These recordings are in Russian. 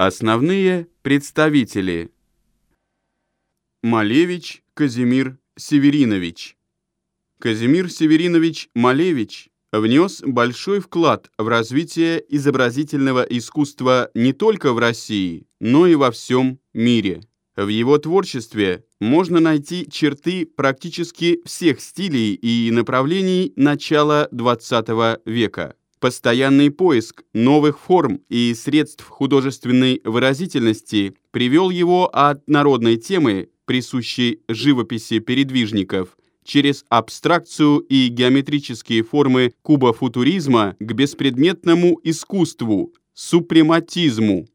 Основные представители. Малевич Казимир Северинович. Казимир Северинович Малевич внес большой вклад в развитие изобразительного искусства не только в России, но и во всем мире. В его творчестве можно найти черты практически всех стилей и направлений начала XX века. Постоянный поиск новых форм и средств художественной выразительности привел его от народной темы, присущей живописи передвижников, через абстракцию и геометрические формы кубофутуризма к беспредметному искусству, супрематизму.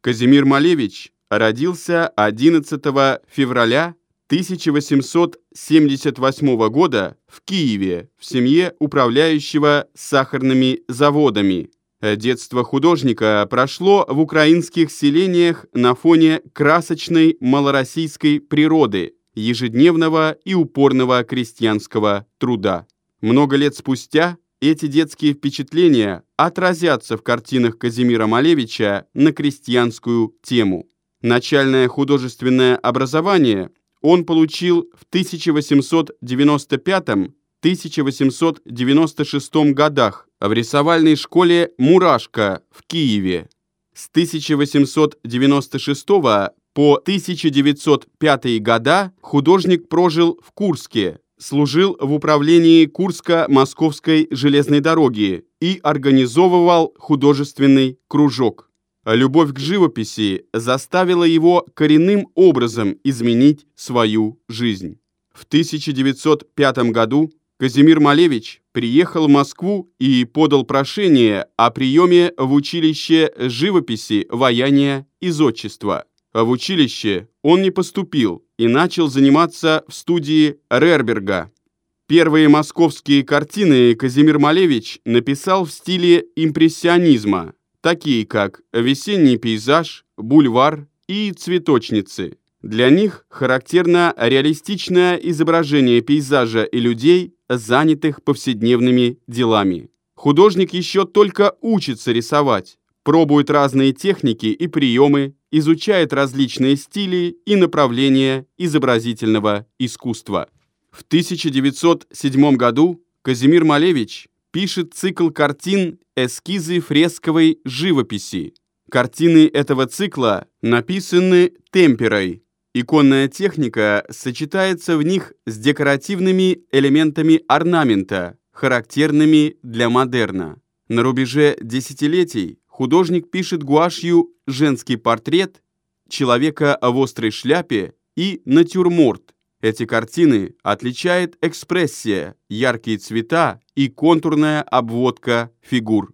Казимир Малевич родился 11 февраля 1878 года в Киеве в семье управляющего сахарными заводами. Детство художника прошло в украинских селениях на фоне красочной малороссийской природы, ежедневного и упорного крестьянского труда. Много лет спустя эти детские впечатления отразятся в картинах Казимира Малевича на крестьянскую тему. Начальное художественное образование он получил в 1895-1896 годах в рисовальной школе «Мурашка» в Киеве. С 1896 по 1905 года художник прожил в Курске, служил в управлении Курско-Московской железной дороги и организовывал художественный кружок. Любовь к живописи заставила его коренным образом изменить свою жизнь. В 1905 году Казимир Малевич приехал в Москву и подал прошение о приеме в училище живописи, ваяния и зодчества. В училище он не поступил и начал заниматься в студии Рерберга. Первые московские картины Казимир Малевич написал в стиле импрессионизма – такие как весенний пейзаж, бульвар и цветочницы. Для них характерно реалистичное изображение пейзажа и людей, занятых повседневными делами. Художник еще только учится рисовать, пробует разные техники и приемы, изучает различные стили и направления изобразительного искусства. В 1907 году Казимир Малевич пишет цикл картин «Эскизы фресковой живописи». Картины этого цикла написаны темперой. Иконная техника сочетается в них с декоративными элементами орнамента, характерными для модерна. На рубеже десятилетий художник пишет гуашью женский портрет, человека в острой шляпе и натюрморт, эти картины отличает экспрессия, яркие цвета и контурная обводка фигур.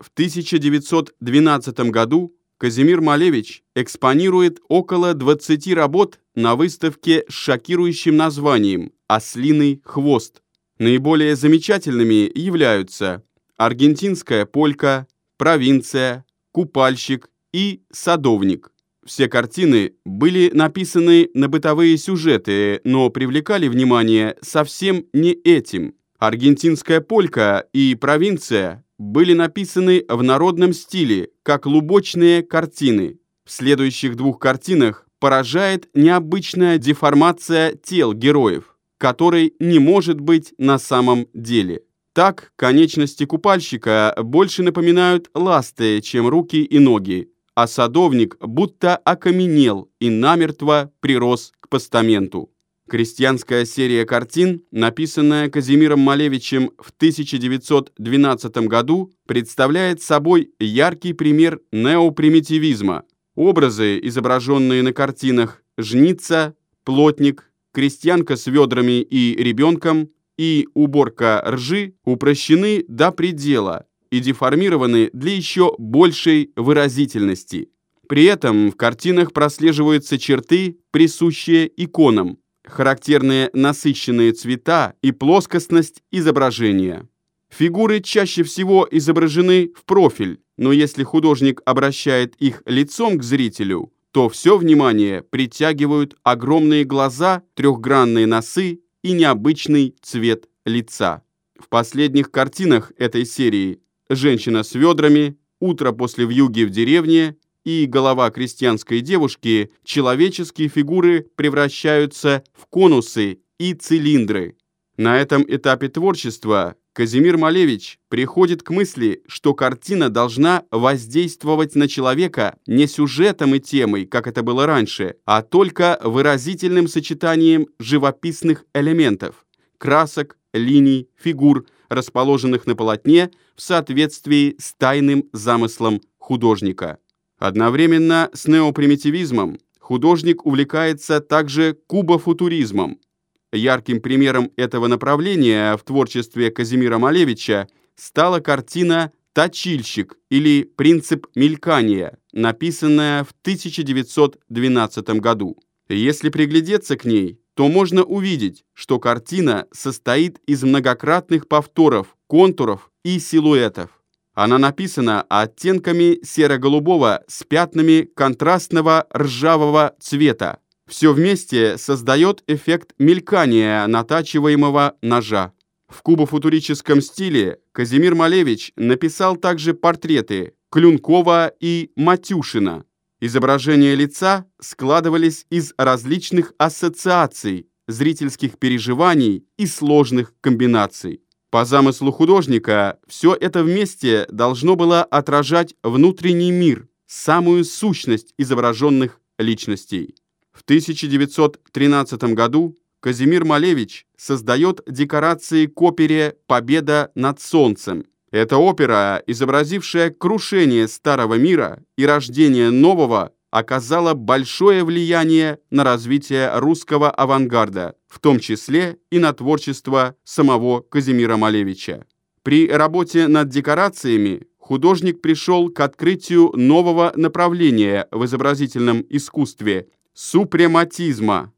В 1912 году Казимир Малевич экспонирует около 20 работ на выставке с шокирующим названием «Ослиный хвост». Наиболее замечательными являются «Аргентинская полька», «Провинция», «Купальщик» и «Садовник». Все картины были написаны на бытовые сюжеты, но привлекали внимание совсем не этим. Аргентинская полька и провинция были написаны в народном стиле, как лубочные картины. В следующих двух картинах поражает необычная деформация тел героев, которой не может быть на самом деле. Так, конечности купальщика больше напоминают ласты, чем руки и ноги, а садовник будто окаменел и намертво прирос к постаменту. Крестьянская серия картин, написанная Казимиром Малевичем в 1912 году, представляет собой яркий пример неопримитивизма. Образы, изображенные на картинах «Жница», «Плотник», «Крестьянка с ведрами и ребенком» и «Уборка ржи» упрощены до предела и деформированы для еще большей выразительности. При этом в картинах прослеживаются черты, присущие иконам, характерные насыщенные цвета и плоскостность изображения. Фигуры чаще всего изображены в профиль, но если художник обращает их лицом к зрителю, то все внимание притягивают огромные глаза, трехгранные носы и необычный цвет лица. В последних картинах этой серии женщина с ведрами, утро после вьюги в деревне и голова крестьянской девушки человеческие фигуры превращаются в конусы и цилиндры. На этом этапе творчества Казимир Малевич приходит к мысли, что картина должна воздействовать на человека не сюжетом и темой, как это было раньше, а только выразительным сочетанием живописных элементов, красок, линий, фигур, расположенных на полотне в соответствии с тайным замыслом художника. Одновременно с неопримитивизмом художник увлекается также кубофутуризмом, Ярким примером этого направления в творчестве Казимира Малевича стала картина «Точильщик» или «Принцип мелькания», написанная в 1912 году. Если приглядеться к ней, то можно увидеть, что картина состоит из многократных повторов, контуров и силуэтов. Она написана оттенками серо-голубого с пятнами контрастного ржавого цвета. Все вместе создает эффект мелькания натачиваемого ножа. В кубофутурическом стиле Казимир Малевич написал также портреты Клюнкова и Матюшина. Изображения лица складывались из различных ассоциаций, зрительских переживаний и сложных комбинаций. По замыслу художника, все это вместе должно было отражать внутренний мир, самую сущность изображенных личностей. В 1913 году Казимир Малевич создает декорации к опере «Победа над солнцем». Эта опера, изобразившая крушение старого мира и рождение нового, оказала большое влияние на развитие русского авангарда, в том числе и на творчество самого Казимира Малевича. При работе над декорациями художник пришел к открытию нового направления в изобразительном искусстве супрематизма.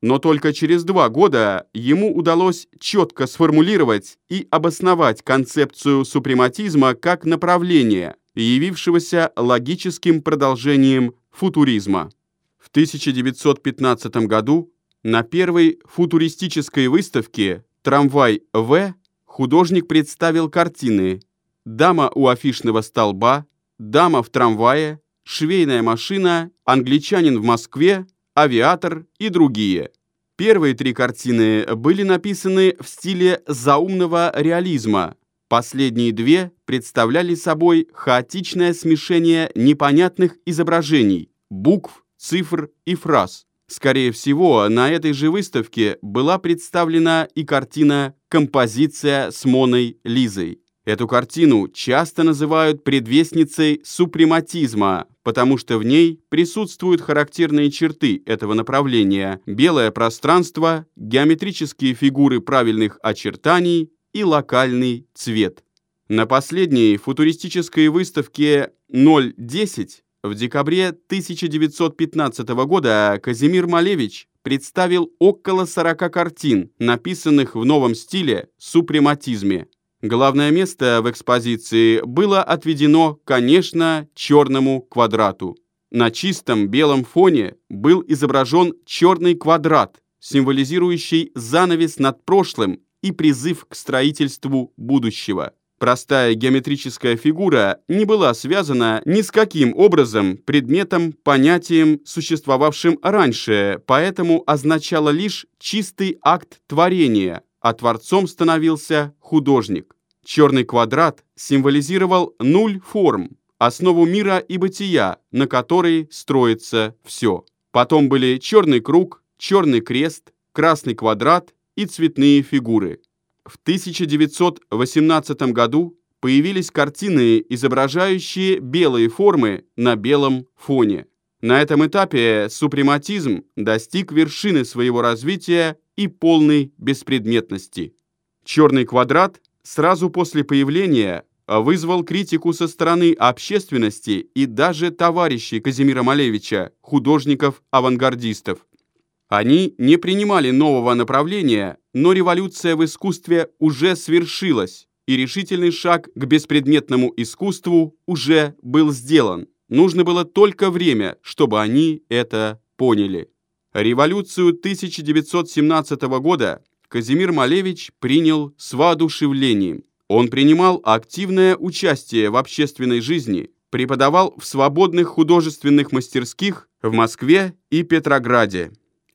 Но только через два года ему удалось четко сформулировать и обосновать концепцию супрематизма как направления, явившегося логическим продолжением футуризма. В 1915 году на первой футуристической выставке «Трамвай В» художник представил картины «Дама у афишного столба», «Дама в трамвае», швейная машина, англичанин в Москве, авиатор и другие. Первые три картины были написаны в стиле заумного реализма. Последние две представляли собой хаотичное смешение непонятных изображений, букв, цифр и фраз. Скорее всего, на этой же выставке была представлена и картина «Композиция с Моной Лизой». Эту картину часто называют предвестницей супрематизма, потому что в ней присутствуют характерные черты этого направления – белое пространство, геометрические фигуры правильных очертаний и локальный цвет. На последней футуристической выставке 010 в декабре 1915 года Казимир Малевич представил около 40 картин, написанных в новом стиле супрематизме. Главное место в экспозиции было отведено, конечно, черному квадрату. На чистом белом фоне был изображен черный квадрат, символизирующий занавес над прошлым и призыв к строительству будущего. Простая геометрическая фигура не была связана ни с каким образом, предметом, понятием, существовавшим раньше, поэтому означала лишь чистый акт творения – а творцом становился художник. Черный квадрат символизировал нуль форм, основу мира и бытия, на которой строится все. Потом были черный круг, черный крест, красный квадрат и цветные фигуры. В 1918 году появились картины, изображающие белые формы на белом фоне. На этом этапе супрематизм достиг вершины своего развития и полной беспредметности. Черный квадрат сразу после появления вызвал критику со стороны общественности и даже товарищей Казимира Малевича, художников-авангардистов. Они не принимали нового направления, но революция в искусстве уже свершилась, и решительный шаг к беспредметному искусству уже был сделан. Нужно было только время, чтобы они это поняли. Революцию 1917 года Казимир Малевич принял с воодушевлением. Он принимал активное участие в общественной жизни, преподавал в свободных художественных мастерских в Москве и Петрограде.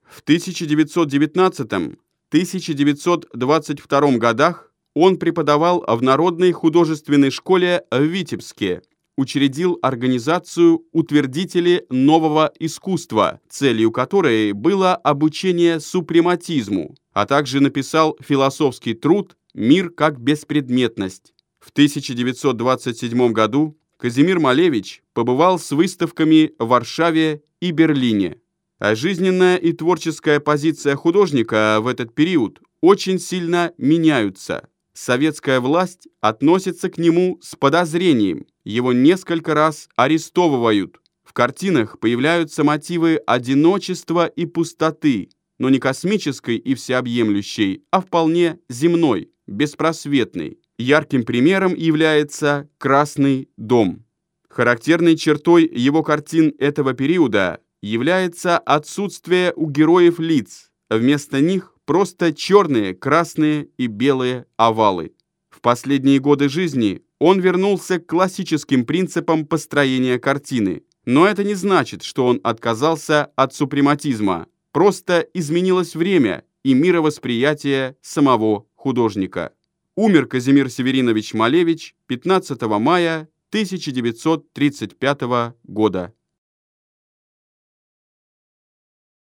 В 1919-1922 годах он преподавал в Народной художественной школе в Витебске, учредил организацию «Утвердители нового искусства», целью которой было обучение супрематизму, а также написал философский труд «Мир как беспредметность». В 1927 году Казимир Малевич побывал с выставками в Варшаве и Берлине. А жизненная и творческая позиция художника в этот период очень сильно меняются. Советская власть относится к нему с подозрением, его несколько раз арестовывают. В картинах появляются мотивы одиночества и пустоты, но не космической и всеобъемлющей, а вполне земной, беспросветной. Ярким примером является «Красный дом». Характерной чертой его картин этого периода является отсутствие у героев лиц. Вместо них просто черные, красные и белые овалы. В последние годы жизни он вернулся к классическим принципам построения картины. Но это не значит, что он отказался от супрематизма. Просто изменилось время и мировосприятие самого художника. Умер Казимир Северинович Малевич 15 мая 1935 года.